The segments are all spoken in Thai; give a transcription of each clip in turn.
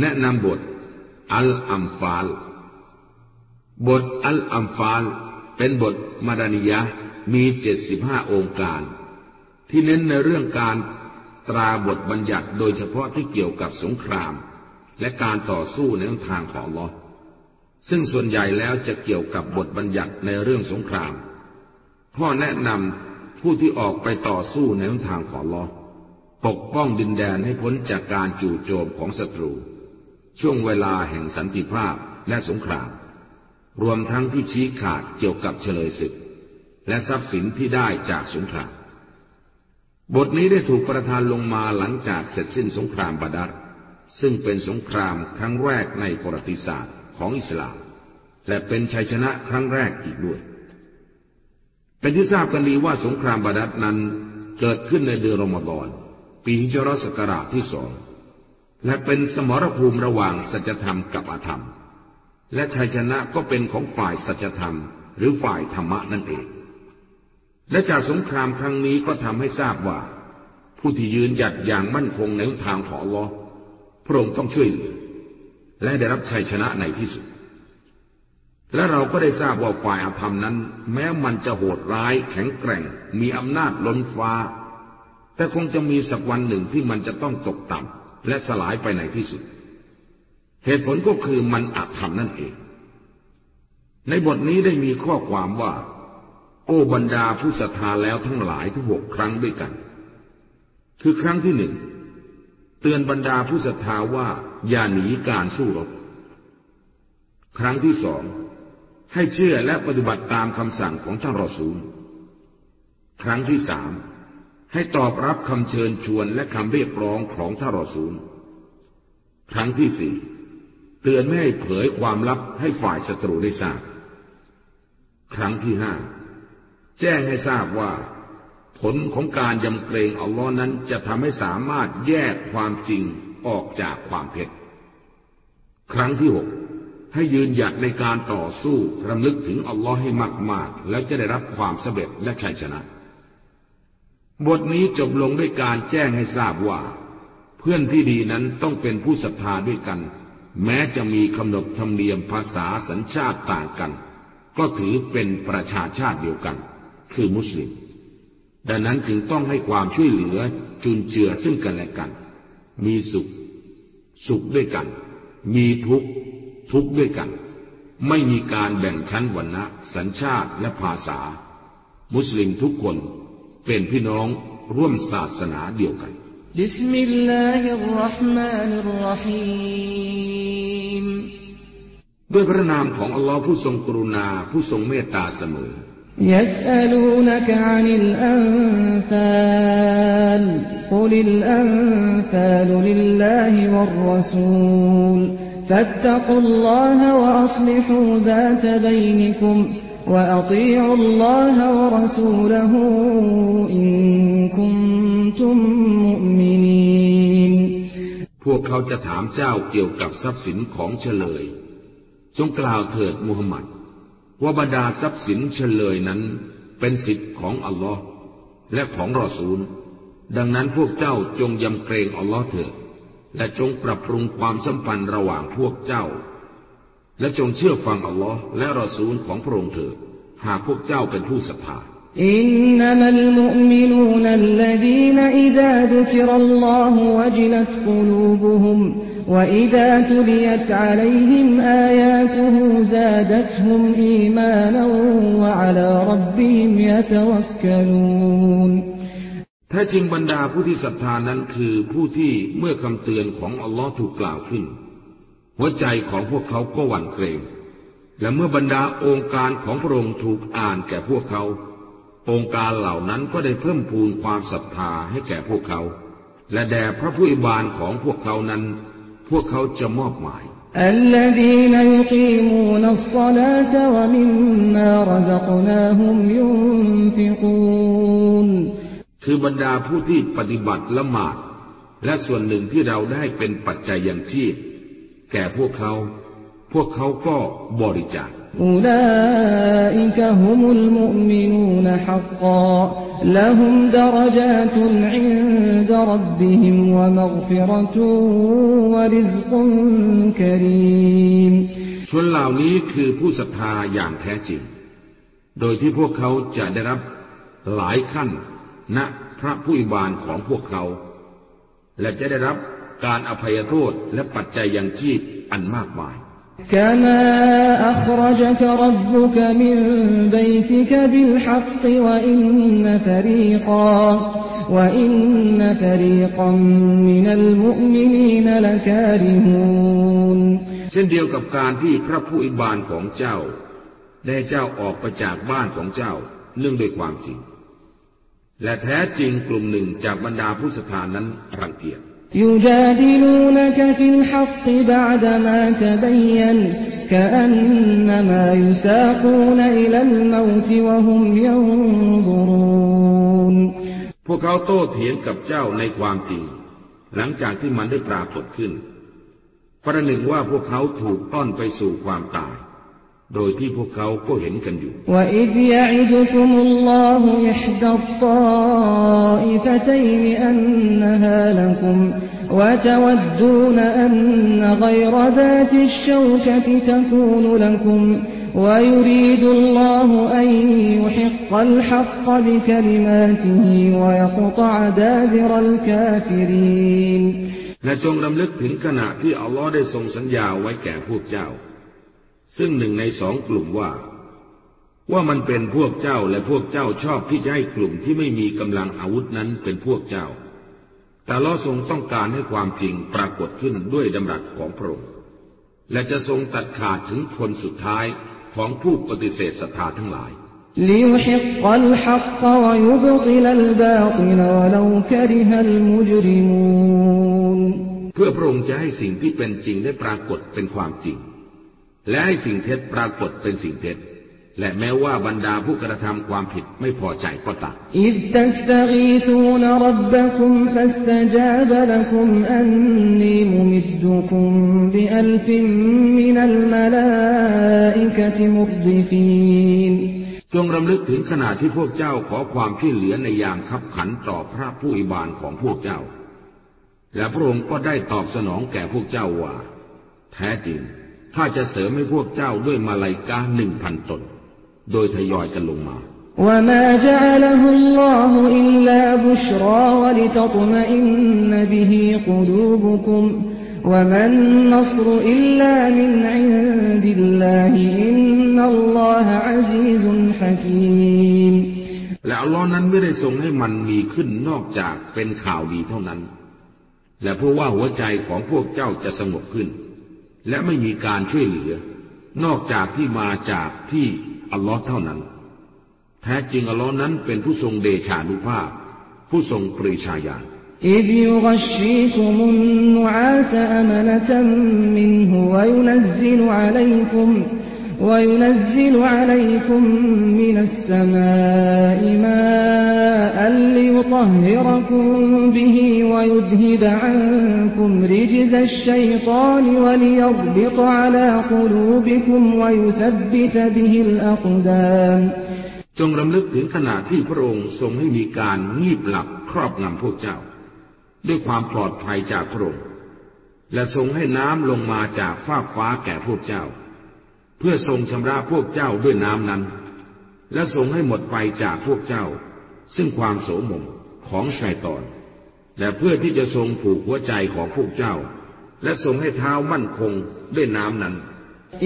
แนะนำบท อัลอัมฟาล บทอัลอัมฟาล เป็นบทมาดานิยะมีเจ็ดสิบห้าองค์การ ที่เน้นในเรื่องการตราบทบัญญัติโดยเฉพาะที่เกี่ยวกับสงคราม และการต่อสู้ในทางของลอซึ่งส่วนใหญ่แล้วจะเกี่ยวกับบทบัญญัติในเรื่องสงครามพ่อแนะนำผู้ที่ออกไปต่อสู้ในทางของลอปกป้องดินแดนให้พ้นจากการจู่โจมของศัตรู ช่วงเวลาแห่งสันติภาพและสงคราม รวมทั้งที่ชี้ขาดเกี่ยวกับเฉลยศึก และทรัพย์สินที่ได้จากสงคราม บทนี้ได้ถูกประทานลงมาหลังจากเสร็จสิ้นสงครามบาดัดซึ่งเป็นสงครามครั้งแรกในประวัติศาสตร์ของอิสลาม และเป็นชัยชนะครั้งแรกอีกด้วย เป็นที่ทราบกันดีว่าสงครามบาดัดนั้นเกิดขึ้นในเดือนรอมฎอน ปีฮิจรัสกราชที่สอง และเป็นสมรภูมิระหว่างสัจธรรมกับอธรรม และชัยชนะก็เป็นของฝ่ายสัจธรรม หรือฝ่ายธรรมะนั่นเอง และจากสงครามครั้งนี้ก็ทำให้ทราบว่า ผู้ที่ยืนหยัดอย่างมั่นคงในทางของลอพระองค์ต้องช่วยเหลือ และได้รับชัยชนะในที่สุด และเราก็ได้ทราบว่าฝ่ายอาธรรมนั้น แม้มันจะโหดร้ายแข็งแกร่ง มีอำนาจล้นฟ้า แต่คงจะมีสักวันหนึ่งที่มันจะต้องตกต่ำ และสลายไปในที่สุด เหตุผลก็คือมันอาจทำนั่นเอง ในบทนี้ได้มีข้อความว่า โอ้บรรดาผู้ศรัทธาแล้วทั้งหลายทั้งหกครั้งด้วยกัน คือครั้งที่หนึ่งเตือนบรรดาผู้ศรัทธาว่าอย่าหนีการสู้รบ ครั้งที่สองให้เชื่อและปฏิบัติตามคำสั่งของท่านรอซูล ครั้งที่สาม ให้ตอบรับคำเชิญชวนและคำเรียกร้องของท่ารอซูล ครั้งที่สี่เตือนไม่ให้เผยความลับให้ฝ่ายศัตรูได้ทราบ ครั้งที่ห้าแจ้งให้ทราบว่า ผลของการยำเกรงอัลลอฮ์นั้นจะทำให้สามารถแยกความจริงออกจากความเท็จ ครั้งที่หกให้ยืนหยัดในการต่อสู้รำลึกถึงอัลลอฮ์ให้มาก ๆ แล้วจะได้รับความสำเร็จและชัยชนะ บทนี้จบลงด้วยการแจ้งให้ทราบว่า เพื่อนที่ดีนั้นต้องเป็นผู้ศรัทธาด้วยกัน แม้จะมีคำนบธรรมเนียมภาษาสัญชาติต่างกัน ก็ถือเป็นประชาชาติเดียวกัน คือมุสลิม ดังนั้นจึงต้องให้ความช่วยเหลือจุนเจือซึ่งกันและกัน มีสุข สุขด้วยกัน มีทุกข์ทุกข์ด้วยกัน ไม่มีการแบ่งชั้นวรรณะ สัญชาติและภาษา มุสลิมทุกคน เป็นพี่น้องร่วมศาสนาเดียวกันบิสมิลลาฮิรราะห์มานิรราะฮีมด้วยพระนามของอัลลอฮ์ผู้ทรงกรุณาผู้ทรงเมตตาเสมอ يسألونك عن الأنفال قل الأنفال لله والرسول فاتقوا الله وأصلحوا ذات بينكم وأطيعوا الله ورسوله إن كنتم مؤمنين พวกเขาจะถามเจ้าเกี่ยวกับทรัพย์สินของเฉลย จงกล่าวเถิดมูฮัมหมัด ว่าบรรดาทรัพย์สินเฉลยนั้นเป็นสิทธิ์ของอัลลอฮ์และของรอซูล ดังนั้นพวกเจ้าจงยำเกรงอัลลอฮ์เถิด และจงปรับปรุงความสัมพันธ์ระหว่างพวกเจ้า และจงเชื่อฟังอัลลอฮ์และรอซูลของพระองค์เถิดหากพวกเจ้าเป็นผู้ศรัทธาอินนัมัลมุมินูนัลลดีนอิซาดุกิรัลลอฮุวะจิลัตกุลูบุฮุม وإذا تليت عليهم آياته زادتهم إيمانا وعلى ربهم يتوكلون แท้จริงบรรดาผู้ที่ศรัทธานั้นคือผู้ที่เมื่อคำเตือนของอัลลอฮ์ถูกกล่าวขึ้น หัวใจของพวกเขาก็หวั่นเกรง และเมื่อบรรดาองค์การของพระองค์ถูกอ่านแก่พวกเขา องค์การเหล่านั้นก็ได้เพิ่มพูนความศรัทธาให้แก่พวกเขา และแด่พระผู้อิบานของพวกเขานั้น พวกเขาจะมอบหมาย الذين يقيمون الصلاة ومما رزقناهم ينفقون คือบรรดาผู้ที่ปฏิบัติละหมาด และส่วนหนึ่งที่เราได้เป็นปัจจัยยังชีพ แก่พวกเขา พวกเขาก็บริจาคอุลาอิกะฮุมุลมุมินูนฮักกาละฮุมดรจาตุนอินดรับบิฮิมวะมัฆฟิรตุวะริซกุนกะรีมชนเหล่านี้คือผู้ศรัทธาอย่างแท้จริง โดยที่พวกเขาจะได้รับหลายขั้นณนะพระผู้อิบานของพวกเขา และจะได้รับ การอภัยโทษและปัจจัยยังชีพอันมากมาย كما أخرجك ربك من بيتك بالحق وإن فريقا وإن فريقا من المؤمنين لكارهون เช่นเดียวกับการที่พระผู้อิบานของเจ้า ได้เจ้าออกไปจากบ้านของเจ้าเนื่องด้วยความจริง และแท้จริงกลุ่มหนึ่งจากบรรดาผู้ศรัทธานั้นรังเกียจ يجادلونك في الحق بعدما تبين كأنما يساقون إلى الموت وهم ينظرون พวกเขาโต้เถียงกับเจ้าในความจริง หลังจากที่มันได้ปรากฏขึ้นประหนึ่งว่าพวกเขาถูกต้อนไปสู่ความตาย โดยที่พวกเขาก็เห็นกันอยู่ وإذ يعدكم الله إحدى الطائفتين أنها لكم وتودون أن غير ذات الشوكة تكون لكم ويريد الله أن يحق الحق بكلماته ويقطع دابر الكافرين และจงรำลึกถึงขณะที่อัลลอฮ์ได้ทรงสัญญาไว้แก่พวกเจ้า ซึ่งหนึ่งในสองกลุ่มว่า ว่ามันเป็นพวกเจ้าและพวกเจ้าชอบที่จะให้กลุ่มที่ไม่มีกำลังอาวุธนั้นเป็นพวกเจ้า แต่ลอทรงต้องการให้ความจริงปรากฏขึ้นด้วยดำรัสของพระองค์และจะทรงตัดขาดถึงคนสุดท้ายของผู้ปฏิเสธศรัทธาทั้งหลาย เพื่อพระองค์จะให้สิ่งที่เป็นจริงได้ปรากฏเป็นความจริง และให้สิ่งเท็จปรากฏเป็นสิ่งเท็จ และแม้ว่าบรรดาผู้กระทำความผิดไม่พอใจก็ตามจงรำลึกถึงขณะที่พวกเจ้าขอความช่วยเหลือในยางขับขันต่อพระผู้อิบานของพวกเจ้า และพระองค์ก็ได้ตอบสนองแก่พวกเจ้าว่า แท้จริง ถ้าจะเสริมให้พวกเจ้าด้วยมาลายกาหนึ่งพันตน โดยทยอยกันลงมา وما جعله الله إلا بشرى ولتطمئن به قلوبكم وما النصر إلا من عند الله إن الله عزيز حكيم และอัลลอฮ์นั้นไม่ได้ทรงให้มันมีขึ้นนอกจากเป็นข่าวดีเท่านั้น และเพื่อว่าหัวใจของพวกเจ้าจะสงบขึ้น และไม่มีการช่วยเหลือ นอกจากที่มาจากที่อัลลอฮ์เท่านั้น แท้จริงอัลลอฮ์นั้นเป็นผู้ทรงเดชานุภาพ ผู้ทรงปรีชาญาณ إذ يغشيكم النعاس أمنة منه وينزل عليكم وينزل عليكم من السماء ماء ليطهركم به ويذهب عنكم رجز الشيطان وليربط على قلوبكم ويثبت به الأقدام จงรำลึกถึงขณะที่พระองค์ทรงให้มีการงีบหลับครอบงำพวกเจ้า ด้วยความปลอดภัยจากพระองค์ และทรงให้น้ำลงมาจากฟากฟ้าแก่พวกเจ้า เพื่อทรงชำระพวกเจ้าด้วยน้ำนั้น และทรงให้หมดไปจากพวกเจ้า ซึ่งความโสมมของชายตอน และเพื่อที่จะทรงผูกหัวใจของพวกเจ้า และทรงให้เท้ามั่นคงด้วยน้ำนั้น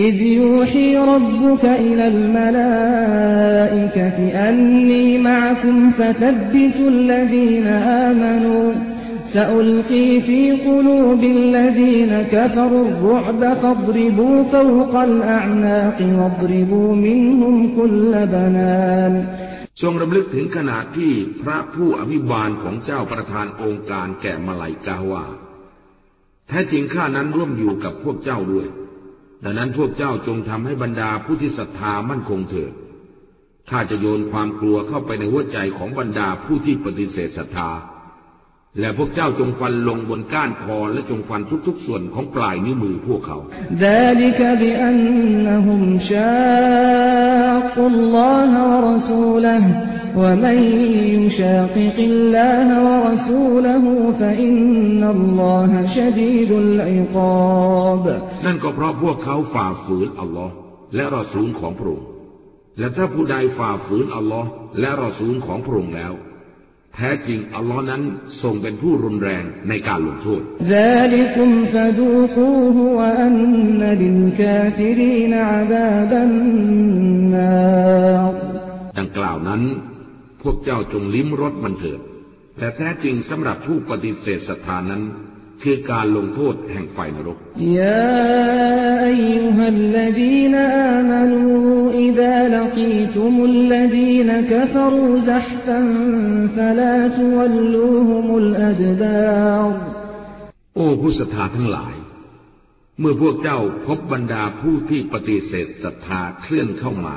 อิดยูฮีรับบุกอิลลมลาอิกะอันนีมะคุมฟะตับบิตุลลดีนอามานู سألقي في قلوب الذين كفروا الرعب فاضربوا فوق الأعناق واضربوا منهم كل بنان ทรงรำลึกถึงขณะที่พระผู้อภิบาลของเจ้าประทานองค์การแก่มาลายกาว่า แท้จริงข้านั้นร่วมอยู่กับพวกเจ้าด้วย ดังนั้นพวกเจ้าจงทำให้บรรดาผู้ที่ศรัทธามั่นคงเถิดข้าจะโยนความกลัวเข้าไปในหัวใจของบรรดาผู้ที่ปฏิเสธศรัทธา และพวกเจ้าจงฟันลงบนก้านคอและจงฟันทุกๆส่วนของปลายนิ้วมือพวกเขานั่นก็เพราะพวกเขาฝ่าฝืนอัลลอฮ์และรอสูลของพระองค์และถ้าผู้ใดฝ่าฝืนอัลลอฮ์และรอสูลของพระองค์แล้ว แท้จริงอัลลอฮ์นั้นทรงเป็นผู้รุนแรงในการลงโทษดังกล่าวนั้น พวกเจ้าจงลิ้มรสมันเถิด แต่แท้จริงสำหรับผู้ปฏิเสธศรัทธานั้น คือการลงโทษแห่งไฟนรกยาอัยฮัลลดีนอามานูอิดาลกีตุมุลลดีนกฟรูซะฮฟันฟลาตวัลลูฮุมุลอัดบารโอ้ผู้ศรัทธาทั้งหลาย เมื่อพวกเจ้าพบบรรดาผู้ที่ปฏิเสธศรัทธาเคลื่อนเข้ามา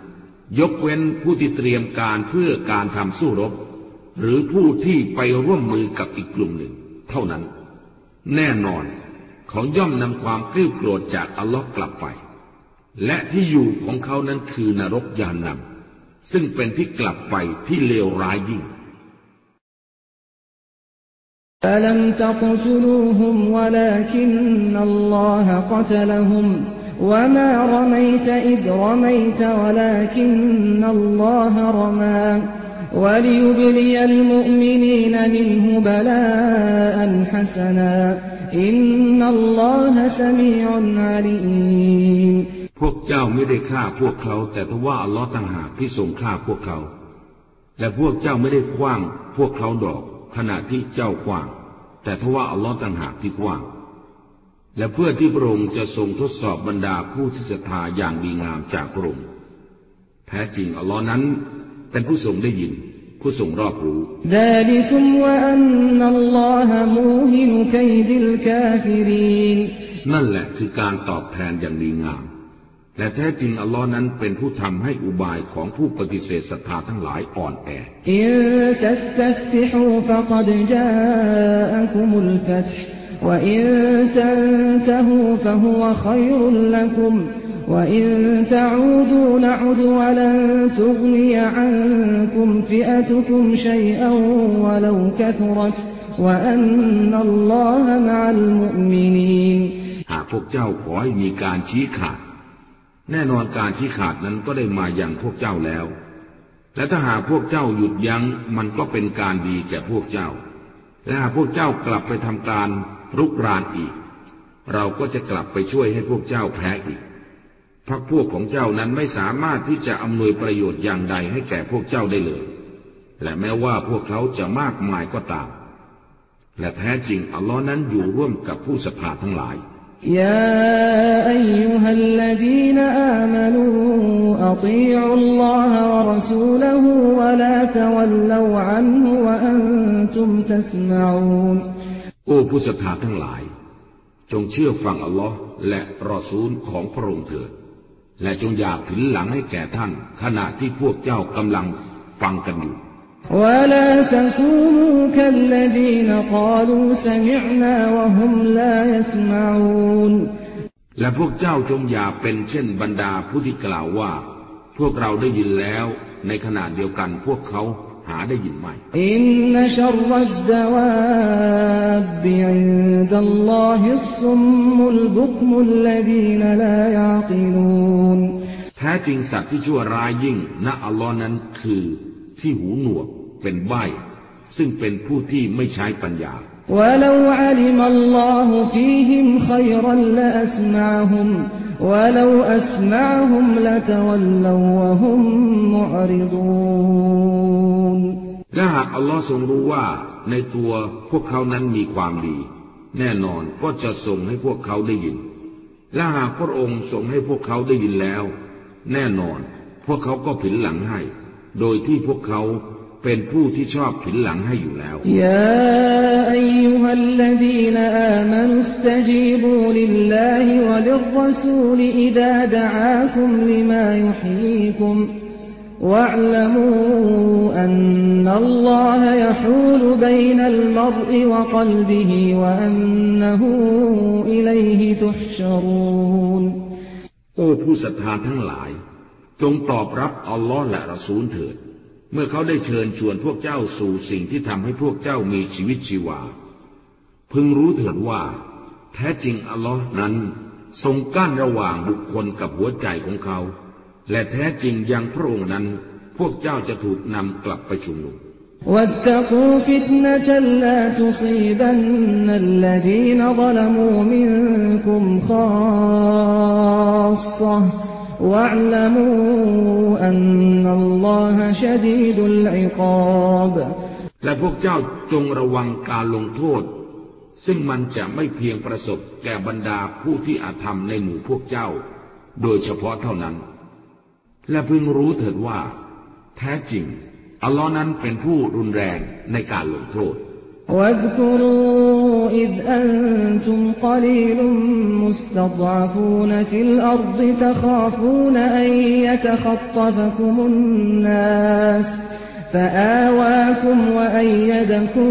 ยกเว้นผู้ที่เตรียมการเพื่อการทำสู้รบ หรือผู้ที่ไปร่วมมือกับอีกกลุ่มหนึ่ง เท่านั้น แน่นอนเขาย่อมนำความกลิ้วโกรธจากอัลลอฮ์กลับไป และที่อยู่ของเขานั้นคือนรกยานนำซึ่งเป็นที่กลับไปที่เลวร้ายยิ่ง فلم تقتلوهم ولكن الله قتلهم وما رميت إذ رميت ولكن الله رمى وليبلي المؤمنين منه بلاء حسنا إن الله سميع عليم พวกเจ้าไม่ได้ฆ่าพวกเขา แต่ทว่าอัลลอฮ์ต่างหากที่ทรงฆ่าพวกเขา และพวกเจ้าไม่ได้คว้างพวกเขาดอก ขณะที่เจ้าคว้าง แต่ทว่าอัลลอฮ์ต่างหากที่คว้าง และเพื่อที่พระองค์จะทรงทดสอบบรรดาผู้ที่ศรัทธาอย่างดีงามจากพระองค์แท้จริงอัลลอฮ์นั้น เป็นผู้ทรงได้ยิน ผู้ทรงรอบรู้นั่นแหละคือการตอบแทนอย่างดีงาม และแท้จริงอัลลอฮ์นั้นเป็นผู้ทำให้อุบายของผู้ปฏิเสธศรัทธาทั้งหลายอ่อนแออิตัสตัฟิฮูฟะกัดจาอะกุมุลฟัต وإن تنتهوا فهو خير لكم وإن تعودوا نعد ولن تغني عنكم فئتكم شيئا ولو كثرت وأن الله مع المؤمنين หากพวกเจ้าขอให้มีการชี้ขาด แน่นอนการชี้ขาดนั้นก็ได้มาอย่างพวกเจ้าแล้ว และถ้าหากพวกเจ้าหยุดยัง้งมันก็เป็นการดีแก่พวกเจ้า และหากพวกเจ้ากลับไปทำการ รุกรานอีก เราก็จะกลับไปช่วยให้พวกเจ้าแพ้อีกพักพวกของเจ้านั้นไม่สามารถที่จะอำนวยประโยชน์อย่างใดให้แก่พวกเจ้าได้เลย และแม้ว่าพวกเขาจะมากมายก็ตาม และแท้จริงอัลลอฮ์นั้นอยู่ร่วมกับผู้สภาทั้งหลายยาอัยยุฮัลลดีนอามนูอัติอุลลอฮ์วะรสูลฮูวะลาตวัลลวอันฮุวะอันตุมตัสมาอูน ผู้ศรัทธาทั้งหลาย จงเชื่อฟังอัลลอฮ์และรอซูลของพระองค์เถิด และจงอย่าผินหลังให้แก่ท่าน ขณะที่พวกเจ้ากำลังฟังกันอยู่ ولا تكونوا كالذين قالوا سمعنا وهم لا يسمعون และพวกเจ้าจงอย่าเป็นเช่นบรรดาผู้ที่กล่าวว่า พวกเราได้ยินแล้วในขณะเดียวกันพวกเขา หาได้ยินไม่إن شر الدواب عند الله الصم البكم الذين لا يعقلونแท้จริงสัตว์ที่ชั่วร้ายยิ่งณอัลลอฮ์นั้นคือที่หูหนวกเป็นใบ้ซึ่งเป็นผู้ที่ไม่ใช้ปัญญา ولو علم الله فيهم خيرا لأسمعهم ولو أسمعهم لتولوا وهم معرضون และหากอัลลอฮ์ทรงรู้ว่า ในตัวพวกเขานั้นมีความดี แน่นอนก็จะส่งให้พวกเขาได้ยิน และหากพระองค์ส่งให้พวกเขาได้ยินแล้ว แน่นอนพวกเขาก็ผินหลังให้ โดยที่พวกเขา เป็นผู้ที่ชอบผินหลังให้อยู่แล้วยาอัยฮัลลดีนอามานุสตจีบูลิลลาฮิวะลิรรสูลอิดาดะอาคุมลิมายุฮีคุม واعلموا أن الله يحول بين المرء وقلبه وأنه إليه تحشرون โอ้ผู้ศรัทธาทั้งหลาย จงตอบรับอัลลอฮ์และรอซูลเถิด เมื่อเขาได้เชิญชวนพวกเจ้าสู่สิ่งที่ทำให้พวกเจ้ามีชีวิตชีวา พึงรู้เถิดว่า แท้จริงอัลลอฮ์นั้น ทรงกั้นระหว่างบุคคลกับหัวใจของเขา และแท้จริงยังพระองค์นั้น พวกเจ้าจะถูกนำกลับไปชุมนุมและ และพวกเจ้าจงระวังการลงโทษ ซึ่งมันจะไม่เพียงประสบแก่บรรดาผู้ที่อาธรรมในหมู่พวกเจ้า โดยเฉพาะเท่านั้น และพึงรู้เถิดว่า แท้จริง อัลลอฮ์นั้นเป็นผู้รุนแรงในการลงโทษ واذكروا إذ أنتم قليل مستضعفون في الأرض تخافون أن يتخطفكم الناس فآواكم وأيدكم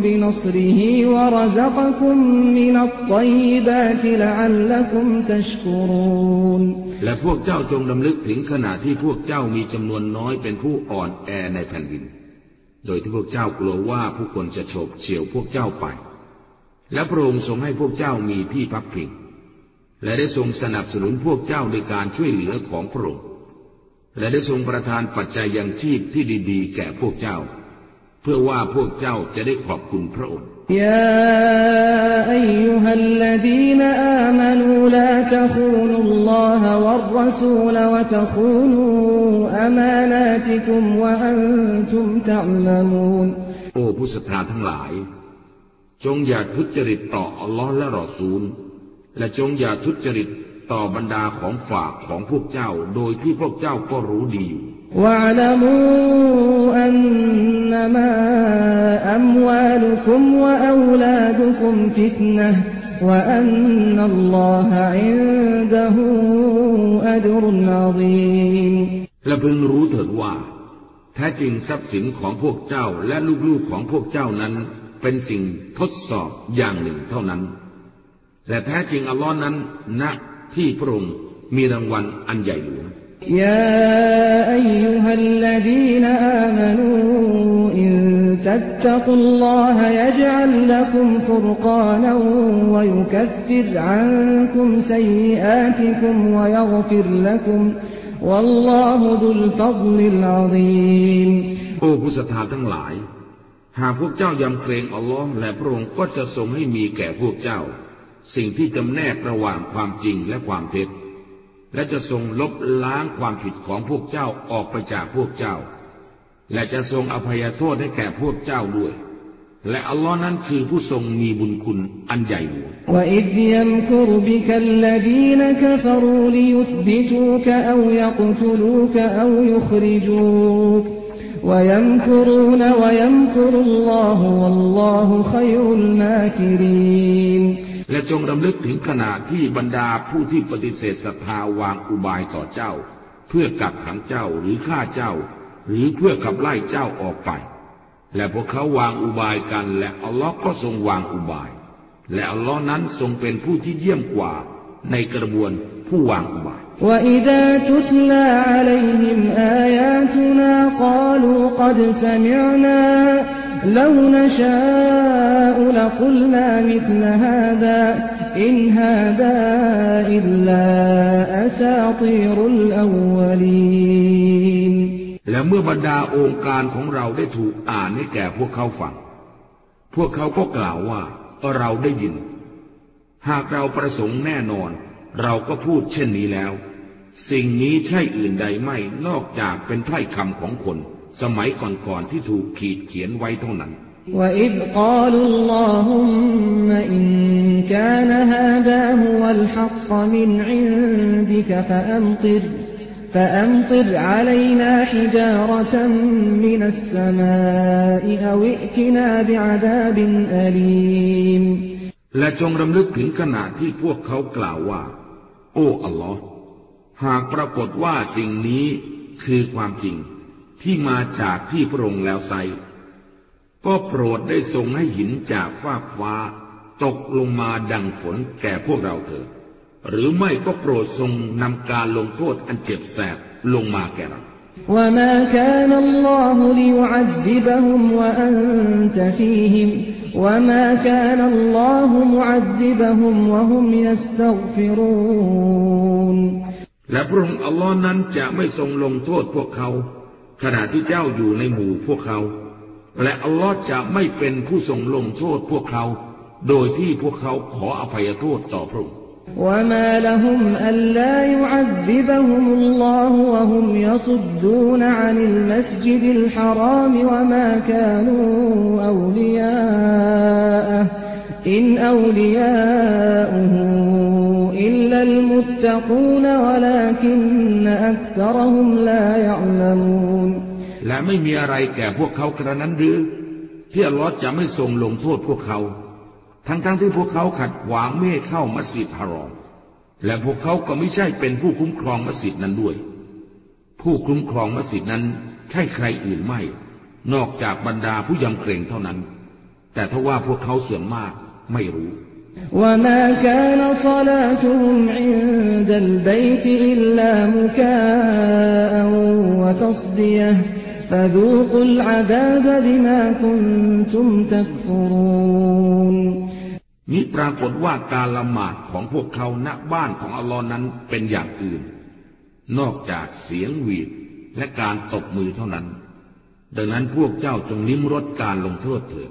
بنصره ورزقكم من الطيبات لعلكم تشكرون และพวกเจ้าจงดำลึกถึงขณะที่พวกเจ้ามีจำนวนน้อยเป็นผู้อ่อนแอในแผ่นดิน โดยที่พวกเจ้ากลัวว่าผู้คนจะโฉบเฉี่ยวพวกเจ้าไป และพระองค์ทรงให้พวกเจ้ามีที่พักพิง และได้ทรงสนับสนุนพวกเจ้าในการช่วยเหลือของพระองค์ และได้ทรงประทานปัจจัยยังชีพที่ดี ๆ แก่พวกเจ้า เพื่อว่าพวกเจ้าจะได้ขอบคุณพระองค์ يا أيها الذين آمنوا لا تخونوا الله والرسول وتخونوا أماناتكم وأنتم تعلمون โอ้ผู้ศรัทธาทั้งหลาย จงอย่าทุจริตต่ออัลลอฮ์และรอซูล และจงอย่าทุจริตต่อบรรดาของฝากของพวกเจ้า โดยที่พวกเจ้าก็รู้ดีอยู่ واعلموا أنما أموالكم وأولادكم فتنة وأن الله عنده أجر عظيم และพึงรู้เถิดว่า แท้จริงทรัพย์สินของพวกเจ้าและลูกๆของพวกเจ้านั้น เป็นสิ่งทดสอบอย่างหนึ่งเท่านั้น และแท้จริงอัลลอฮ์นั้นณที่พระองค์มีรางวัลอันใหญ่หลวง يا أيها الذين آمنوا إن تتقوا الله يجعل لكم فرقانا ويكفر عنكم سيئاتكم ويغفر لكم والله ذو الفضل العظيم โอ้ผู้ศรัทธาทั้งหลาย หากพวกเจ้ายำเกรงอัลลอฮ์และพระองค์ก็จะทรงให้มีแก่พวกเจ้า สิ่งที่จำแนกระหว่างความจริงและความเท็จ และจะทรงลบล้างความผิดของพวกเจ้าออกไปจากพวกเจ้า และจะทรงอภัยโทษให้แก่พวกเจ้าด้วย และอัลลอฮ์นั้นคือผู้ทรงมีบุญคุณอันใหญ่หลวงและ และจงรำลึกถึงขณะที่บรรดาผู้ที่ปฏิเสธศรัทธาวางอุบายต่อเจ้า เพื่อกักขังเจ้าหรือฆ่าเจ้า หรือเพื่อขับไล่เจ้าออกไป และพวกเขาวางอุบายกัน และอัลลอฮ์ก็ทรงวางอุบาย และอัลลอฮ์นั้นทรงเป็นผู้ที่เยี่ยมกว่าในกระบวนผู้วางอุบาย وإذا تتلى عليهم آياتنا قالوا قد سمعنا لو نشاء لقلنا مثل هذا إن هذا إلا أساطير الأولين และเมื่อบรรดาองค์การของเราได้ถูกอ่านให้แก่พวกเขาฟัง พวกเขาก็กล่าวว่าเราได้ยิน หากเราประสงค์แน่นอน เราก็พูดเช่นนี้แล้ว สิ่งนี้ใช่อื่นใดไม่นอกจากเป็นถ้อยคำของคน สมัยก่อนๆที่ถูกขีดเขียนไว้เท่านั้น وإذ قالوا اللهم إن كان هذا هو الحق من عندك فأمطر فأمطر علينا حجارة من السماء أو ائتنا بعذاب أليم และจงรำลึกถึงขณะที่พวกเขากล่าวว่า โอ้ อัลลอฮ์หากปรากฏว่าสิ่งนี้คือความจริง ที่มาจากที่พระองค์แล้วไซก็โปรดได้ทรงให้หินจากฟากฟ้า ตกลงมาดังฝนแก่พวกเราเถิดหรือไม่ก็โปรดทรงนำการลงโทษอันเจ็บแสบลงมาแก่เรา وما كان الله ليعذبهم وأنت فيهم وما كان الله معذبهم وهم يستغفرون และพระองค์อัลลอฮ์นั้นจะไม่ทรงลงโทษพวกเขา ขณะที่เจ้าอยู่ในหมู่พวกเขา และอัลลอฮ์จะไม่เป็นผู้ทรงลงโทษพวกเขา โดยที่พวกเขาขออภัยโทษต่อพระองค์ อิลลัลมุตตะกูนวะลาคินอักษรหุและไม่มีอะไรแก่พวกเขากระนั้นหรือ ที่อัลลอฮ์จะไม่ทรงลงโทษพวกเขา ทั้งๆทที่พวกเขาขัดขวางเม่เข้ามัสยิดฮารอมและพวกเขาก็ไม่ใช่เป็นผู้คุ้มครองมัสยิดนั้นด้วย ผู้คุ้มครองมัสยิดนั้น ใช่ใครอื่นไม่ นอกจากบรรดาผู้ยำเกรงเท่านั้น แต่ทว่าพวกเขาเสื่อมมากไม่รู้ وما كان صلاتهم عند البيت إلا مكاء وتصديه فذوقوا العذاب بما كنتم تكفرون มิปรากฏว่าการละหมาดของพวกเขาณบ้านของอัลลอฮ์นั้นเป็นอย่างอื่น นอกจากเสียงหวีดและการตบมือเท่านั้น ดังนั้นพวกเจ้าจงลิ้มรสการลงโทษเถิด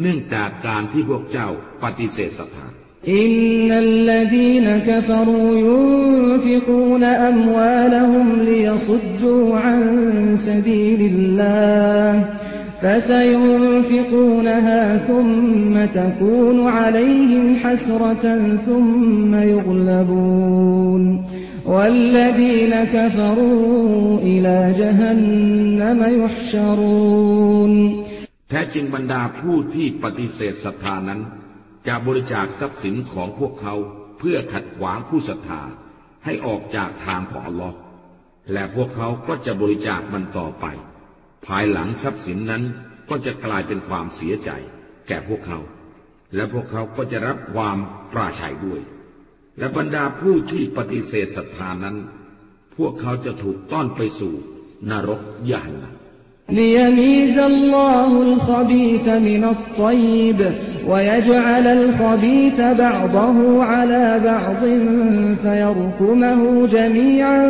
เนื่องจากการที่พวกเจ้าปฏิเสธศรัทธา إن الذين كفروا ينفقون أموالهم ليصدوا عن سبيل الله فسينفقونها ثم تكون عليهم حسرة ثم يغلبون والذين كفروا إلى جهنم يحشرون แท้จริงบรรดาผู้ที่ปฏิเสธศรัทธานั้น จะบริจาคทรัพย์สินของพวกเขาเพื่อขัดขวางผู้ศรัทธาให้ออกจากทางของอัลลอฮ์และพวกเขาก็จะบริจาคมันต่อไป ภายหลังทรัพย์สินนั้นก็จะกลายเป็นความเสียใจ แก่พวกเขา และพวกเขาก็จะรับความปราชัยด้วย และบรรดาผู้ที่ปฏิเสธศรัทธานั้น พวกเขาจะถูกต้อนไปสู่นรกยานน ليميز الله الخبيث من الطيب ويجعل الخبيث بعضه على بعض فيركمه جميعا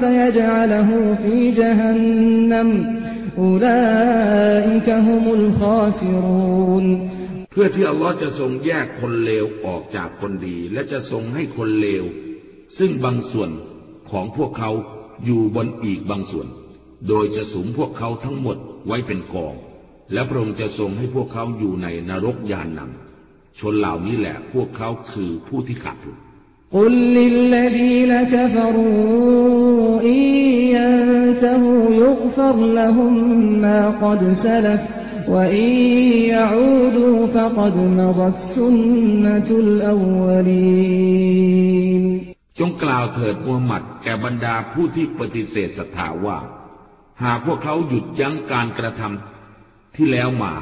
فيجعله في جهنم أولئك هم الخاسرون เพื่อที่อัลลอฮ์จะทรงแยกคนเลวออกจากคนดี และจะทรงให้คนเลว ซึ่งบางส่วนของพวกเขาอยู่บนอีกบางส่วน โดยจะสุมพวกเขาทั้งหมดไว้เป็นกอง และพระองค์จะทรงให้พวกเขาอยู่ในนรกยานนำชนเหล่านี้แหละพวกเขาคือผู้ที่ขาดุกุลลิลลดีนกฟรูอิยัตหูยุกฟรลหุมมากดสลัฟวอิยาอูดูฟกดมดัสุนนตุลอวลีจงกล่าวเถิดมูฮัมหมัดแก่บรรดาผู้ที่ปฏิเสธศรัทธาว่า หากพวกเขาหยุดยั้งการกระทำที่แล้วมา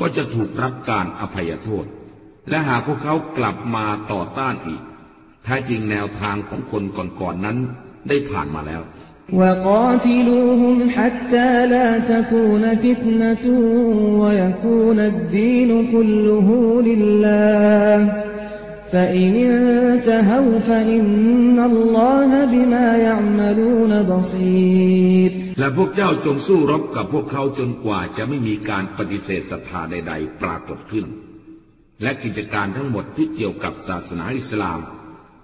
ก็จะถูกรับการอภัยโทษ และหากพวกเขากลับมาต่อต้านอีกแท้จริงแนวทางของคนก่อนๆนนั้นได้ผ่านมาแล้ว และพวกเจ้าจงสู้รบกับพวกเขาจนกว่าจะไม่มีการปฏิเสธศรัทธาใด ๆ ปรากฏขึ้น และกิจการทั้งหมดที่เกี่ยวกับศาสนาอิสลาม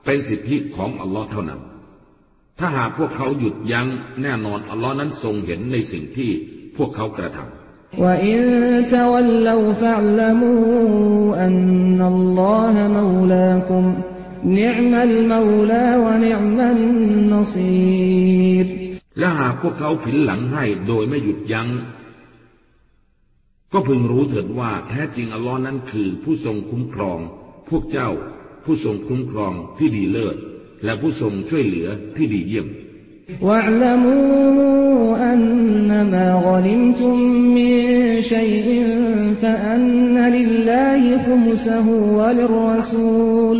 เป็นสิทธิของอัลลอฮ์เท่านั้น ถ้าหากพวกเขาหยุดยัง้งแน่นอนอัลลอฮ์นั้นทรงเห็นในสิ่งที่พวกเขากระทำและ الله مولاكم نعم المولى ونعم النصير และหากพวกเขาผินหลังให้โดยไม่หยุดยัง้ง ก็พึงรู้เถิดว่าแท้จริงอัลลอฮ์นั้นคือผู้ทรงคุ้มครอง พวกเจ้าผู้ทรงคุ้มครองที่ดีเลิศและผู้ทรงช่วยเหลือที่ดีเยี่ยม واعلموا أنما غنمتم من شيء فأن لله خمسه وللرسول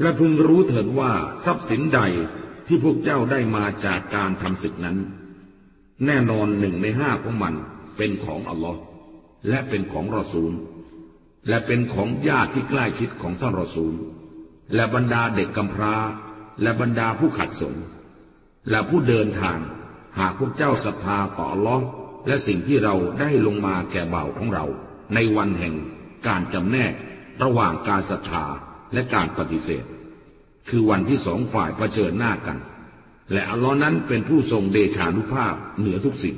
และพึงรู้เถิดว่าทรัพย์สินใดที่พวกเจ้าได้มาจากการทำศึกนั้น แน่นอนหนึ่งในห้าของมันเป็นของอัลลอฮ์และเป็นของรอซูล และเป็นของญาติที่ใกล้ชิดของท่านรอซูล และบรรดาเด็กกำพร้า และบรรดาผู้ขัดสนและผู้เดินทาง หากพวกเจ้าศรัทธาต่ออัลลอฮ์และสิ่งที่เราได้ลงมาแก่เบาของเรา ในวันแห่งการจำแนกระหว่างการศรัทธา และการปฏิเสธ คือวันที่สองฝ่ายเผชิญหน้ากัน และอัลลอฮ์นั้นเป็นผู้ทรงเดชานุภาพเหนือทุกสิ่ง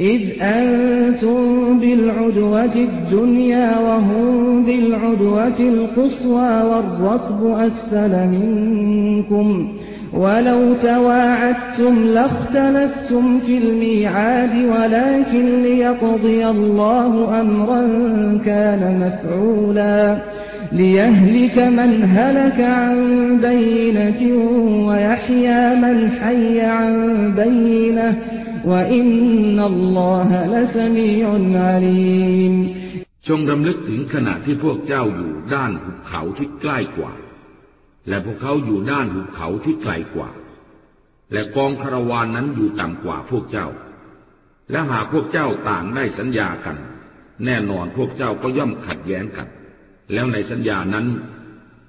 إذ أنتم بالعدوة الدنيا وهم بالعدوة القصوى والركب أسفل منكم ولو تواعدتم لاختلفتم في الميعاد ولكن ليقضي الله أمرا كان مفعولا ليهلك من هلك عن بينة ويحيى من حي عن بينة وإن الله لسميع عليم จงรำลึกถึงขณะที่พวกเจ้าอยู่ด้านหุบเขาที่ใกล้กว่าและพวกเขาอยู่ด้านหุบเขาที่ไกลกว่า และกองคาราวานนั้นอยู่ต่ำกว่าพวกเจ้า และหากพวกเจ้าต่างได้สัญญากัน แน่นอนพวกเจ้าก็ย่อมขัดแย้งกัน แล้วในสัญญานั้น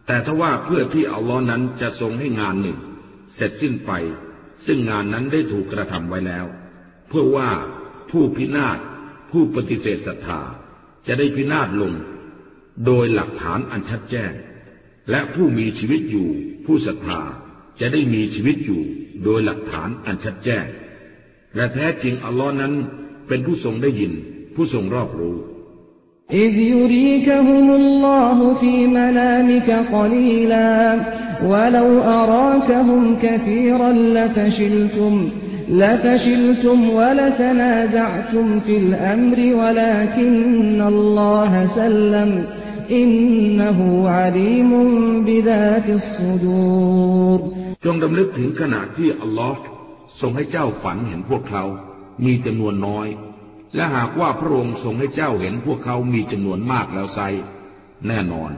แต่ถ้าว่าเพื่อที่อัลลอฮ์นั้นจะทรงให้งานหนึ่ง เสร็จสิ้นไป ซึ่งงานนั้นได้ถูกกระทำไว้แล้ว เพื่อว่าผู้พินาศผู้ปฏิเสธศรัทธาจะได้พินาศลง โดยหลักฐานอันชัดแจ้ง และผู้มีชีวิตอยู่ผู้ศรัทธาจะได้มีชีวิตอยู่โดยหลักฐานอันชัดแจ้งและแท้จริงอัลลอฮ์นั้นเป็นผู้ทรงได้ยินผู้ทรงรอบรู้ إذ يريكهم الله في منامك قليلا ولو أراكهم كثيرا لفشلتم لفشلتم ولتنازعتم في الأمر ولكن الله سلم อินนหูอาลีมุบิดาติสุดูรจงดำลึกถึงขณะที่อัลลอฮ์ทรงให้เจ้าฝันเห็นพวกเขา มีจำนวนน้อย และหากว่าพระองค์ทรงให้เจ้าเห็นพวกเขามีจำนวนมากแล้วไซแน่นอน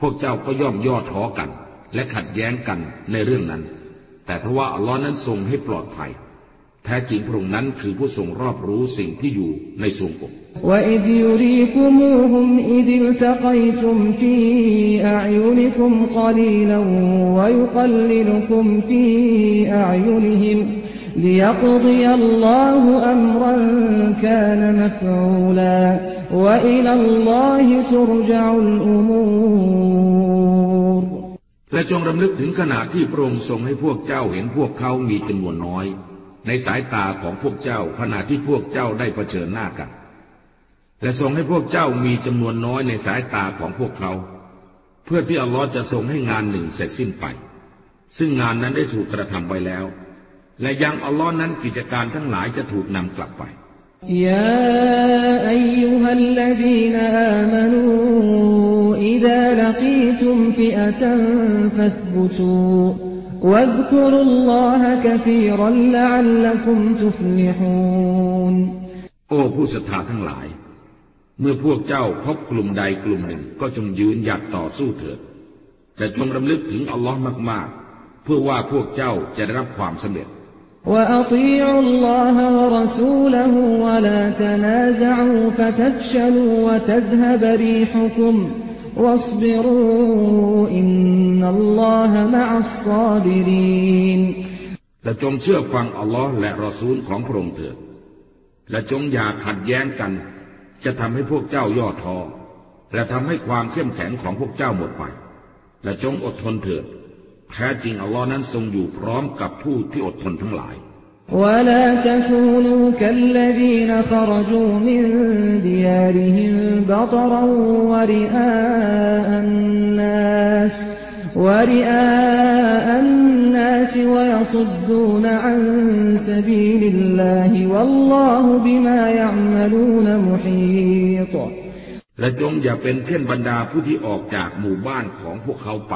พวกเจ้าก็ย่อมย่อท้อกัน และขัดแย้งกันในเรื่องนั้น แต่ทว่าอัลลอฮ์นั้นทรงให้ปลอดภัย แท้จริงพระองค์นั้นคือผู้ทรงรอบรู้สิ่งที่อยู่ในทรวงอกและเมื่อ ليقضي الله أمرا كان مفعولا وإلى الله ترجع الأمور และจงรำลึกถึงขณะที่พระองค์ทรงให้พวกเจ้าเห็นพวกเขามีจำนวนน้อย ในสายตาของพวกเจ้าขณะที่พวกเจ้าได้เผชิญหน้ากันและทรงให้พวกเจ้ามีจำนวนน้อยในสายตาของพวกเขา เพื่อที่อัลลอฮ์จะทรงให้งานหนึ่งเสร็จสิ้นไป ซึ่งงานนั้นได้ถูกกระทำไปแล้ว และยังอัลลอฮ์นั้นกิจการทั้งหลายจะถูกนำกลับไปยาอายุฮัลลดีนอามานูอิดาลกีตุมฟิอัตันฟัสบุตูวัดคุรุลลอฮะกฟีรัลลัลลคุมทุฟลิฮูนโอ้ผู้ศรัทธาทั้งหลาย เมื่อพวกเจ้าพบกลุ่มใดกลุ่มหนึ่งก็จงยืนหยัดต่อสู้เถิดแต่จงรำลึกถึงอัลลอฮ์มาก ๆ เพื่อว่าพวกเจ้าจะได้รับความสำเร็จ وأطيعوا الله ورسوله ولا تنازعوا فتفشلوا وتذهب ريحكم واصبروا إن الله مع الصابرين และจงเชื่อฟังอัลลอฮ์และรอซูลของพระองค์เถิด และจงอย่าขัดแย้งกัน จะทำให้พวกเจ้าย่อท้อและทำให้ความเข้มแข็งของพวกเจ้าหมดไป และจงอดทนเถิด แท้จริงอัลลอฮ์นั้นทรงอยู่พร้อมกับผู้ที่อดทนทั้งหลาย ولا تكونوا كالذين خرجوا من ديارهم بطرا ورئاء الناس ورئاء الناس ويصدون عن سبيل الله والله بما يعملون محيط และจงอย่าเป็นเช่นบรรดาผู้ที่ออกจากหมู่บ้านของพวกเขาไป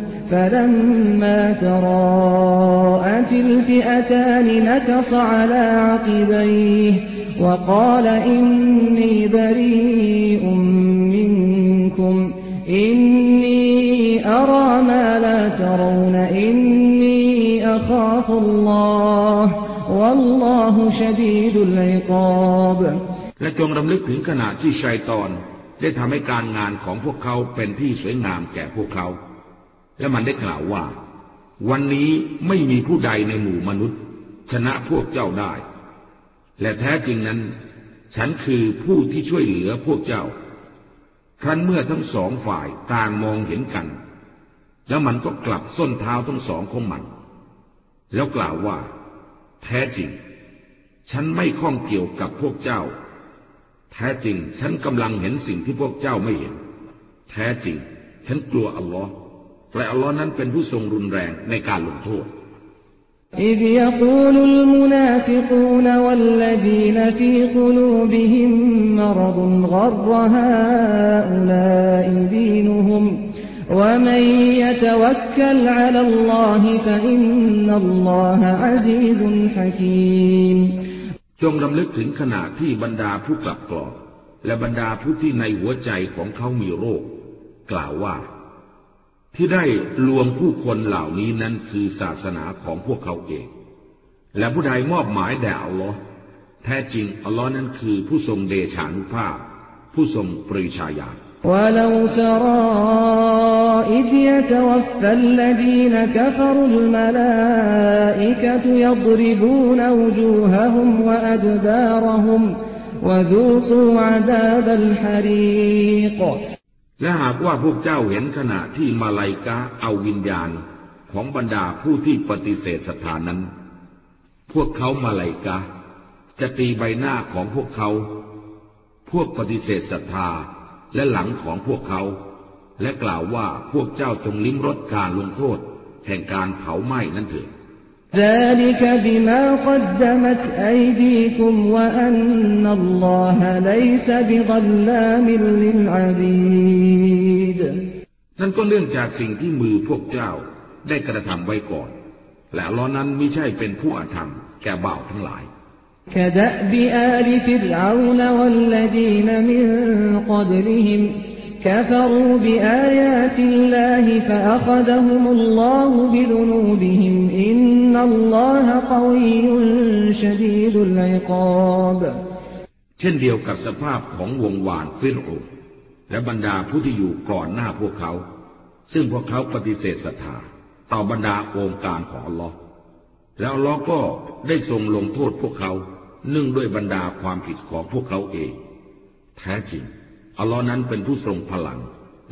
فلما تراءت الفئتان نكص على عقبيه وقال إني بريء منكم إني أرى ما لا ترون إني أخاف الله والله شديد العقاب และจงรำลึกถึงขณะที่ชัยตอนได้ทำให้การงานของพวกเขาเป็นที่สวยงามแก่พวกเขา และมันได้กล่าวว่า วันนี้ไม่มีผู้ใดในหมู่มนุษย์ ชนะพวกเจ้าได้ และแท้จริงนั้น ฉันคือผู้ที่ช่วยเหลือพวกเจ้า ครั้นเมื่อทั้งสองฝ่ายต่างมองเห็นกัน แล้วมันก็กลับส้นเท้าทั้งสองของมัน แล้วกล่าวว่า แท้จริง ฉันไม่ข้องเกี่ยวกับพวกเจ้า แท้จริงฉันกำลังเห็นสิ่งที่พวกเจ้าไม่เห็น แท้จริง ฉันกลัวอัลลอฮ์ และอัลลอฮ์นั้นเป็นผู้ทรงรุนแรงในการลงโทษ إذ يقول المنافقون والذين في قلوبهم مرض غر هؤلاء دينهم ومن يتوكل على الله فإن الله عزيز حكيم จงรำลึกถึงขณะที่บรรดาผู้กลับกรอกและบรรดาผู้ที่ในหัวใจของเขามีโรค กล่าวว่า ที่ได้ลวงผู้คนเหล่านี้นั้นคือศาสนาของพวกเขาเอง และผู้ใดมอบหมายแด่อัลลอฮ์แท้จริงอัลลอฮ์นั้นคือผู้ทรงเดชานุภาพ ผู้ทรงปริชาญาณ ولو ترى إذ يتوفى الذين كفروا الملائكة يضربون وجوههم وأدبارهم وذوقوا عذاب الحريق และหากว่าพวกเจ้าเห็นขณะที่มาลายกาเอาวิญญาณของบรรดาผู้ที่ปฏิเสธศรัทธานั้น พวกเขามาลายกาจะตีใบหน้าของพวกเขา พวกปฏิเสธศรัทธาและหลังของพวกเขา และกล่าวว่าพวกเจ้าจงลิ้มรสการลงโทษ แห่งการเผาไหม้นั้นเถิด ذلك بما قدمت أيديكم وأن الله ليس بظلام للعبيد นั่นก็เนื่องจากสิ่งที่มือพวกเจ้าได้กระทำไว้ก่อน และอัลลอฮ์นั้นไม่ใช่เป็นผู้อาธรรมแก่บ่าวทั้งหลาย كدأب آل فرعون والذين من قبلهم كفروا بآيات الله فأخذهم الله بذنوبهم إن الله قوي شديد العقاب เช่นเดียวกับสภาพของวงวานฟิรโอและบรรดาผู้ที่อยู่ก่อนหน้าพวกเขา ซึ่งพวกเขาปฏิเสธศรัทธาต่อบรรดาองค์การของอัลลอฮ์แล้วอัลลอฮ์ก็ได้ทรงลงโทษพวกเขาเนื่องด้วยบรรดาความผิดของพวกเขาเอง แท้จริง อัลลอฮ์นั้นเป็นผู้ทรงพลัง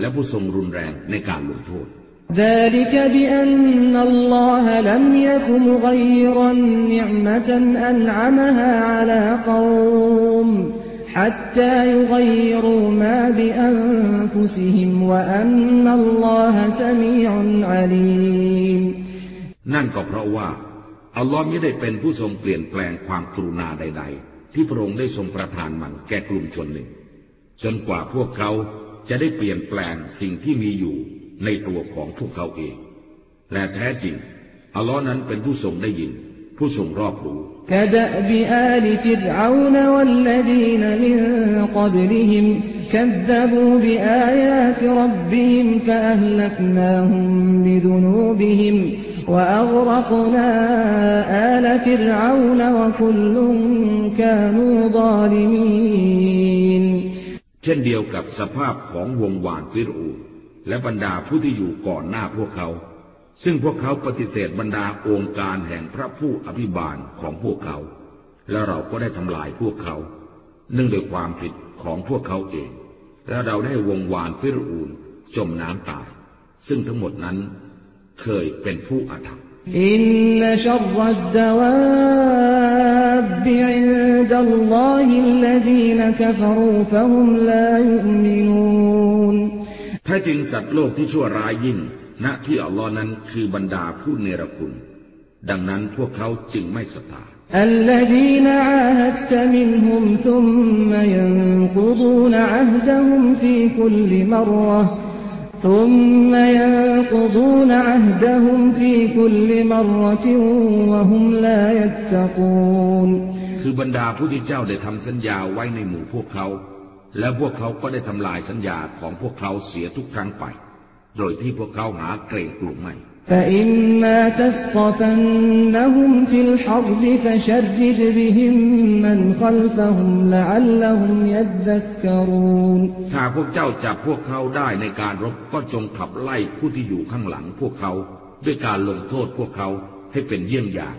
และผู้ทรงรุนแรงในการลงโทษ ذلك بأن الله لم يك مغيرا نعمة أنعمها على قوم حتى يغيروا ما بأنفسهم وأن الله سميع عليم นั่นก็เพราะว่า อัลลอฮ์ไม่ได้เป็นผู้ทรงเปลี่ยนแปลงความกรุณาใด ๆ ที่พระองค์ได้ทรงประทานมันแก่กลุ่มชนหนึ่ง จนกว่าพวกเขา จะได้เปลี่ยนแปลงสิ่งที่มีอยู่ในตัวของพวกเขาเอง และแท้จริงอัลลอฮ์นั้นเป็นผู้ทรงได้ยิน ผู้ทรงรอบรู้ كدأب آل فرعون والذين من قبلهم كذبوا بآيات ربهم فأهلكناهم بذنوبهم وأغرقنا آل فرعون وكل كانوا ظالمين เช่นเดียวกับสภาพของวงวานฟิรูและบรรดาผู้ที่อยู่ก่อนหน้าพวกเขา ซึ่งพวกเขาปฏิเสธบรรดาองค์การแห่งพระผู้อภิบาลของพวกเขา และเราก็ได้ทำลายพวกเขา เนื่องด้วยความผิดของพวกเขาเอง และเราได้วงวานฟิรูนจมน้ำตาย ซึ่งทั้งหมดนั้นเคยเป็นผู้อาธรรมอินนชัรดดวาบอิ นดัลลอฮิลลดีนกฟรูฟะฮุมลายุมินูนแท้จริงสัตว์โลกที่ชั่วร้ายยิ่ง ณที่อัลลอฮ์นั้นคือบรรดาผู้เนรคุณ ดังนั้นพวกเขาจึงไม่ศรัทธา الذين عاهدت منهم ثم ينقضون عهدهم في كل مرة ثم ينقضون عهدهم في كل مرة وهم لا يتقون คือบรรดาผู้ที่เจ้าได้ทำสัญญาไว้ในหมู่พวกเขา และพวกเขาก็ได้ทำลายสัญญาของพวกเขาเสียทุกครั้งไป โดยที่พวกเขาหาเกรงกลุ่มไม่ فإما تثقفنهم في الحرب فشرد بهم من خلفهم لعلهم يذكرون ถ้าพวกเจ้าจับพวกเขาได้ในการรบก็จงขับไล่ผู้ที่อยู่ข้างหลังพวกเขา ด้วยการลงโทษพวกเขาให้เป็นเยี่ยงอย่าง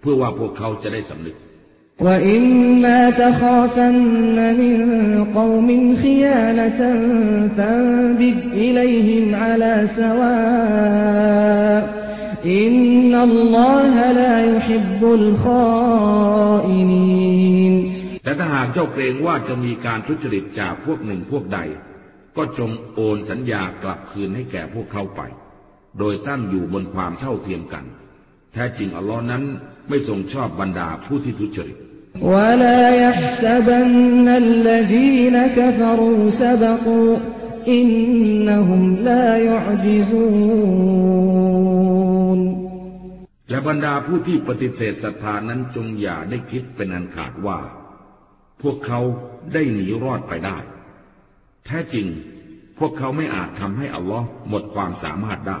เพื่อว่าพวกเขาจะได้สำนึก وإما تخافن من قوم خيانة فانبذ إليهم على سواء إن الله لا يحب الخائنين แต่ถ้าหากเจ้าเกรงว่าจะมีการทุจริตจากพวกหนึ่งพวกใด ก็จงโอนสัญญากลับคืนให้แก่พวกเขาไป โดยตั้งอยู่บนความเท่าเทียมกัน แท้จริงอัลลอฮ์นั้นไม่ทรงชอบบรรดาผู้ที่ทุจริต ولا يحسبن الذين كفروا سبقوا إنهم لا يعجزون และบรรดาผู้ที่ปฏิเสธศรัทธานั้นจงอย่าได้คิดเป็นอันขาดว่า พวกเขาได้หนีรอดไปได้ แท้จริง พวกเขาไม่อาจทำให้อัลลอฮ์หมดความสามารถได้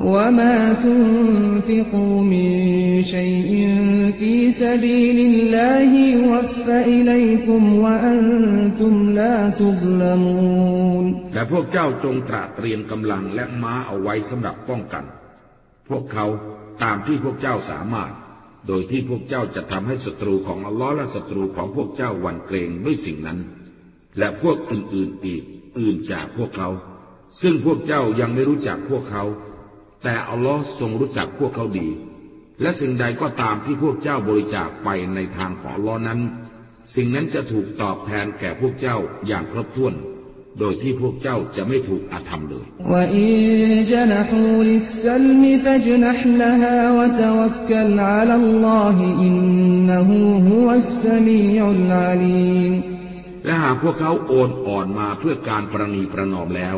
وما تنفقوا من شيء في سبيل الله يوفى إليكم وأنتم لا تظلمون และพวกเจ้าจงตระเตรียมกำลังและม้าเอาไว้สำหรับป้องกัน พวกเขาตามที่พวกเจ้าสามารถ โดยที่พวกเจ้าจะทำให้ศัตรูของอัลลอฮ์และศัตรูของพวกเจ้าหวั่นเกรงด้วยสิ่งนั้น และพวกอื่นๆอีกอื่นจากพวกเขา ซึ่งพวกเจ้ายังไม่รู้จักพวกเขา แต่อัลลอฮ์ทรงรู้จักพวกเขาดี และสิ่งใดก็ตามที่พวกเจ้าบริจาคไปในทางของอัลลอฮ์นั้น สิ่งนั้นจะถูกตอบแทนแก่พวกเจ้าอย่างครบถ้วน โดยที่พวกเจ้าจะไม่ถูกอาธรรมเลยและหากพวกเขาโอนอ่อนมาเพื่อการประนีประนอมแล้ว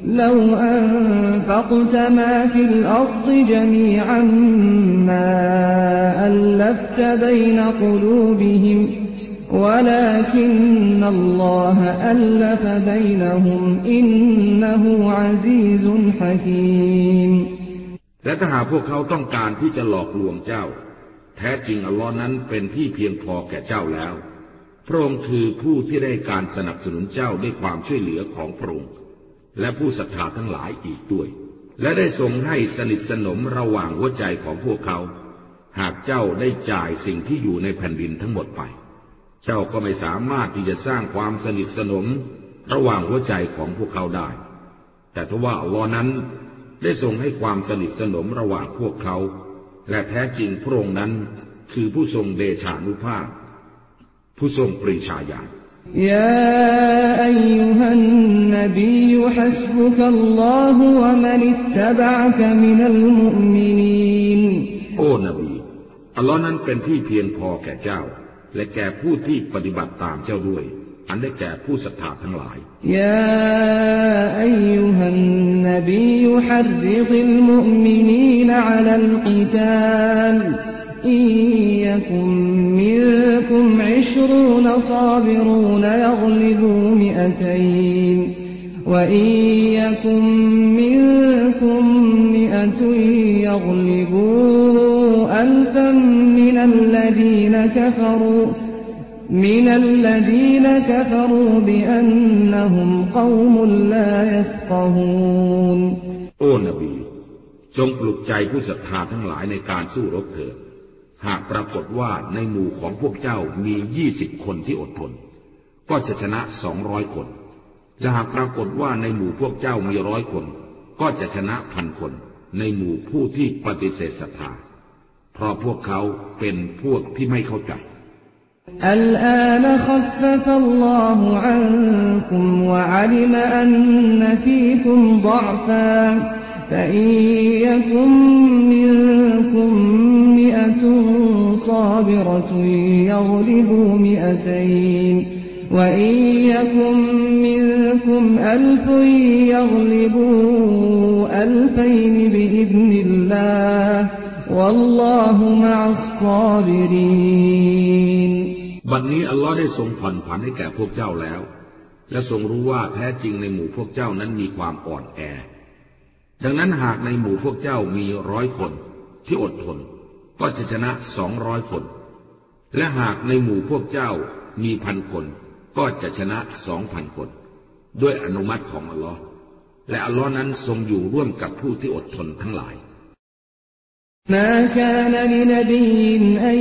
بنصره وبالمؤمنين وألف بين قلوبهم لو أنفقت ما في الأرض جميعا ما ألفت بين قلوبهم ولكن الله ألف بينهم إنه عزيز حكيم และถ้าหากพวกเขาต้องการที่จะหลอกลวงเจ้า แท้จริงอัลลอฮ์นั้นเป็นที่เพียงพอแก่เจ้าแล้ว พระองค์คือผู้ที่ได้การสนับสนุนเจ้าด้วยความช่วยเหลือของพระองค์ และผู้ศรัทธาทั้งหลายอีกด้วย และได้ทรงให้สนิทสนมระหว่างหัวใจของพวกเขา หากเจ้าได้จ่ายสิ่งที่อยู่ในแผ่นดินทั้งหมดไป เจ้าก็ไม่สามารถที่จะสร้างความสนิทสนมระหว่างหัวใจของพวกเขาได้ แต่ทว่าอัลลอฮ์นั้นได้ทรงให้ความสนิทสนมระหว่างพวกเขา และแท้จริงพระองค์นั้นคือผู้ทรงเดชานุภาพ ผู้ทรงปรีชาญาณ يا أيها النبي حسبك الله ومن اتبعك من المؤمنين โอ้นบีอัลลอฮ์นั้นเป็นที่เพียงพอแก่เจ้า และแก่ผู้ที่ปฏิบัติตามเจ้าด้วย อันได้แก่ผู้ศรัทธาทั้งหลาย يا أيها النبي حرض المؤمنين على القتال إن يكن منكم عشرون صابرون يغلبوا مئتين وإن يكن منكم مئة يغلبوا ألفا من الذين كفروا من الذين كفروا بأنهم قوم لا يفقهون โอ้นบีจงปลุกใจผู้ศรัทธาทั้งหลายในการสู้รบเถิด หากปรากฏว่าในหมู่ของพวกเจ้ามียี่สิบคนที่อดทน ก็จะชนะสองร้อยคน และหากปรากฏว่าในหมู่พวกเจ้ามีร้อยคน ก็จะชนะพันคน ในหมู่ผู้ที่ปฏิเสธศรัทธา เพราะพวกเขาเป็นพวกที่ไม่เข้าใจ الآن خفف الله عنكم وعلم أن فيكم ضعفا فإن يكن منكم مئة صابرة يغلبوا مئتين وإن يكن منكم ألف يغلبوا ألفين بإذن الله والله مع الصابرين บัดนี้อัลลอฮ์ได้ทรงผ่อนผันให้แก่พวกเจ้าแล้ว และทรงรู้ว่าแท้จริงในหมู่พวกเจ้านั้นมีความอ่อนแอ ดังนั้นหากในหมู่พวกเจ้ามีร้อยคนที่อดทนก็จะชนะสองร้อยคน และหากในหมู่พวกเจ้ามีพันคน ก็จะชนะสองพันคน ด้วยอนุมัติของอัลลอฮ์และอัลลอฮ์นั้นทรงอยู่ร่วมกับผู้ที่อดทนทั้งหลาย ما كان لنبي أن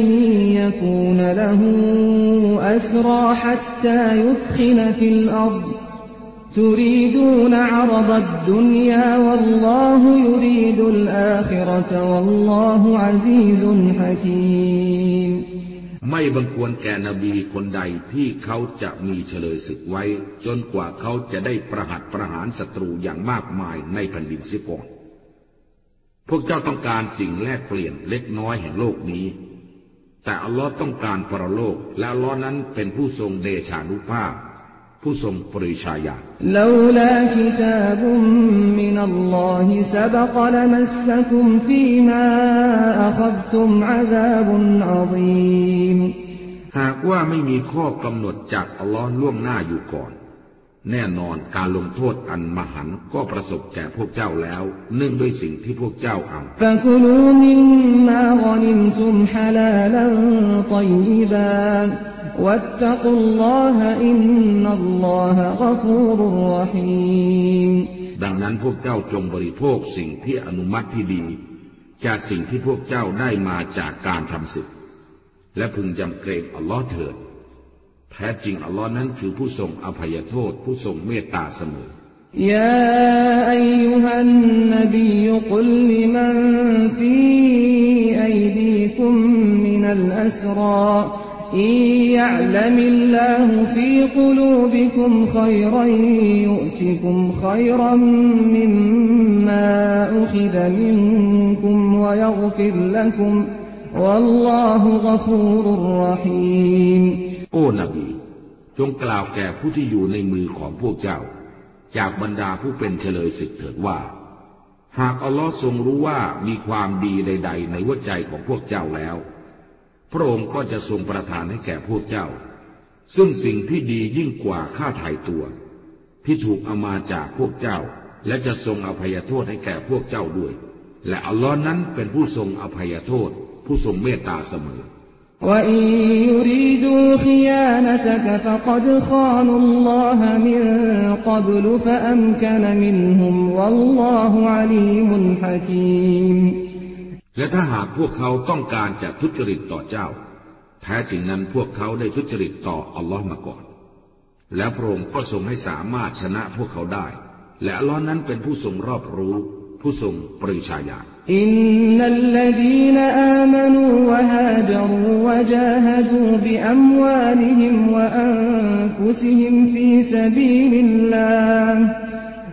يكون له أسرى حتى يثخن في الأرض تريدون عرض الدنيا والله يريد الآخرة والله عزيز حكيم ไม่บังควรแก่นบีคนใดที่เขาจะมีเฉลยศึกไว้ จนกว่าเขาจะได้ประหัตประหารศัตรูอย่างมากมายในแผ่นดินเสียก่อน พวกเจ้าต้องการสิ่งแลกเปลี่ยนเล็กน้อยแห่งโลกนี้ แต่อัลลอฮ์ต้องการปรโลก และอัลลอฮ์นั้นเป็นผู้ทรงเดชานุภาพ ผู้ทรงปริชาญาจาบอาฎิมหากว่าไม่มีข้อกำหนดจากอัลลอฮ์ล่วงหน้าอยู่ก่อน แน่นอนการลงโทษอันมหันก็ประสบแก่พวกเจ้าแล้ว เนื่องด้วยสิ่งที่พวกเจ้าเอาลาลันตอยบา مما غنمتم حلالا طيبا واتقوا الله إن الله غفور رحيم ดังนั้นพวกเจ้าจงบริโภคสิ่งที่อนุมัติที่ดี จากสิ่งที่พวกเจ้าได้มาจากการทำศึก และพึงจำเกรงอัลลอฮ์เถิด แท้จริงอัลลอฮ์นั้นคือผู้ทรงอภัยโทษ ผู้ทรงเมตตาเสมอ يا أيها النبي قل لمن في أيديكم من الأسرى อิยะละมิลลาห์ฟีกลูบิคุมขัยรันยุติคุมขัยรันมิมมาอุคิดมินคุมวะยัรักฟูรุมโอ้นบีจงกล่าวแก่ผู้ที่อยู่ในมือของพวกเจ้า จากบรรดาผู้เป็นเฉลยศึกเถิดว่า หากอัลลอฮ์ทรงรู้ว่ามีความดีใด ๆ ในหัวใจของพวกเจ้าแล้ว พระองค์ก็จะทรงประทานให้แก่พวกเจ้า ซึ่งสิ่งที่ดียิ่งกว่าค่าถ่ายตัว ที่ถูกเอามาจากพวกเจ้า และจะทรงอภัยโทษให้แก่พวกเจ้าด้วย และอัลลอฮ์นั้นเป็นผู้ทรงอภัยโทษ ผู้ทรงเมตตาเสมอและ และถ้าหากพวกเขาต้องการจะทุจริตต่อเจ้า แท้จริงนั้นพวกเขาได้ทุจริตต่ออัลลอฮ์มาก่อน แล้วพระองค์ก็ทรงให้สามารถชนะพวกเขาได้ และอัลลอฮ์นั้นเป็นผู้ทรงรอบรู้ ผู้ทรงปรีชาญาณإن الذين آمنوا وهاجروا وجاهدوا بأموالهم وأنفسهم في سبيل الله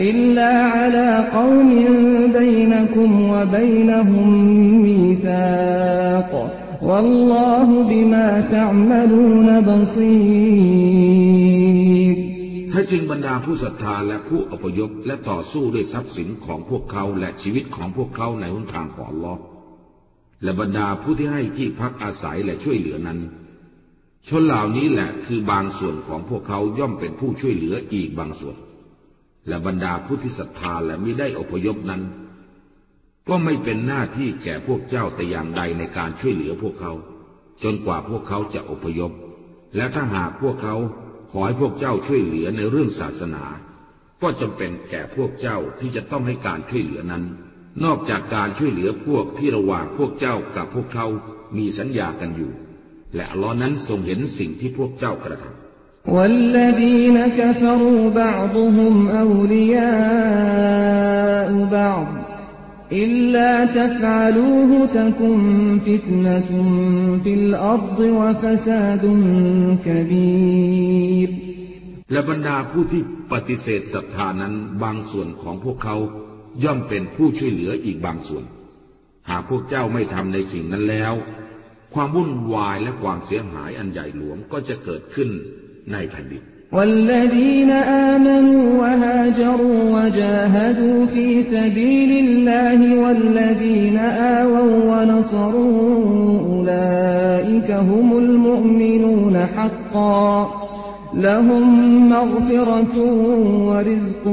อิลลาอัลาคอมิบัยนคุมวะบัยนฮุมมีซากวัลลอฮุบิถ้าจริงบรรดาผู้ศรัทธาและผู้อพยพและต่อสู้ด้วยทรัพย์สินของพวกเขาและชีวิตของพวกเขาในหนทางของลอและบรรดาผู้ที่ให้ที่พักอาศัยและช่วยเหลือนั้น ชนเหล่านี้แหละคือบางส่วนของพวกเขาย่อมเป็นผู้ช่วยเหลืออีกบางส่วน และบรรดาผู้ที่ศรัทธาและมิได้อพยพนั้น ก็ไม่เป็นหน้าที่แก่พวกเจ้าแต่อย่างใดในการช่วยเหลือพวกเขา จนกว่าพวกเขาจะอพยพ และถ้าหากพวกเขาขอให้พวกเจ้าช่วยเหลือในเรื่องศาสนา ก็จำเป็นแก่พวกเจ้าที่จะต้องให้การช่วยเหลือนั้น นอกจากการช่วยเหลือพวกที่ระหว่างพวกเจ้ากับพวกเขามีสัญญากันอยู่ และอัลลอฮ์นั้นทรงเห็นสิ่งที่พวกเจ้ากระทำ والذين كفروا بعضهم أولياء بعض إلا تفعلوه تكن فتنة في الأرض وفساد كبير และบรรดาผู้ที่ปฏิเสธศรัทธานั้นบางส่วนของพวกเขาย่อมเป็นผู้ช่วยเหลืออีกบางส่วน หากพวกเจ้าไม่ทำในสิ่งนั้นแล้ว ความวุ่นวายและความเสียหายอันใหญ่หลวงก็จะเกิดขึ้น ในแผ่นดิน والذين آمنوا وهاجروا وجاهدوا في سبيل الله والذين آووا ونصروا أولئك هم المؤمنون حقا لهم مغفرة ورزق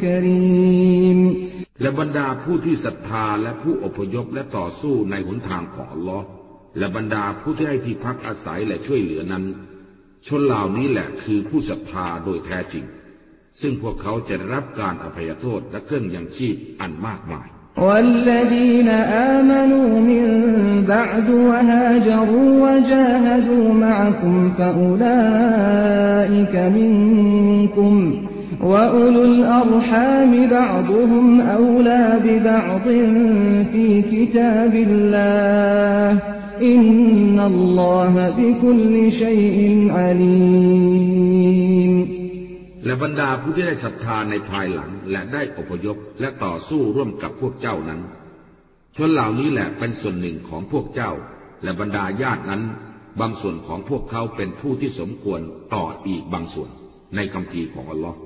كريم และบรรดาผู้ที่ศรัทธาและผู้อพยพและต่อสู้ในหนทางของอัลลอฮ์และบรรดาผู้ที่ให้ที่พักอาศัยและช่วยเหลือนั้น ชนเหล่านี้แหละคือผู้ศรัทธาโดยแท้จริง ซึ่งพวกเขาจะรับการอภัยโทษและเครื่องยังชีพอันมากมาย والذين آمنوا من بعد وهاجروا وجاهدوا معكم فأولئك منكم وأولو الأرحام بعضهم أولى ببعض في كتاب الله อินนัลลอฮะบิคุลชัยอินอาลีมและบรรดาผู้ที่ได้ศรัทธาในภายหลังและได้อพยพและต่อสู้ร่วมกับพวกเจ้านั้น ชนเหล่านี้แหละเป็นส่วนหนึ่งของพวกเจ้า และบรรดาญาตินั้น บางส่วนของพวกเขาเป็นผู้ที่สมควรต่ออีกบางส่วนในคำพีของอัลลอฮ์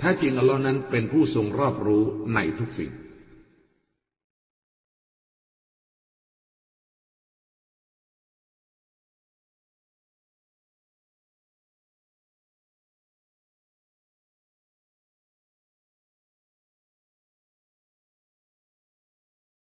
ถ้าจริงอัลลอฮ์นั้นเป็นผู้ทรงรอบรู้ในทุกสิ่ง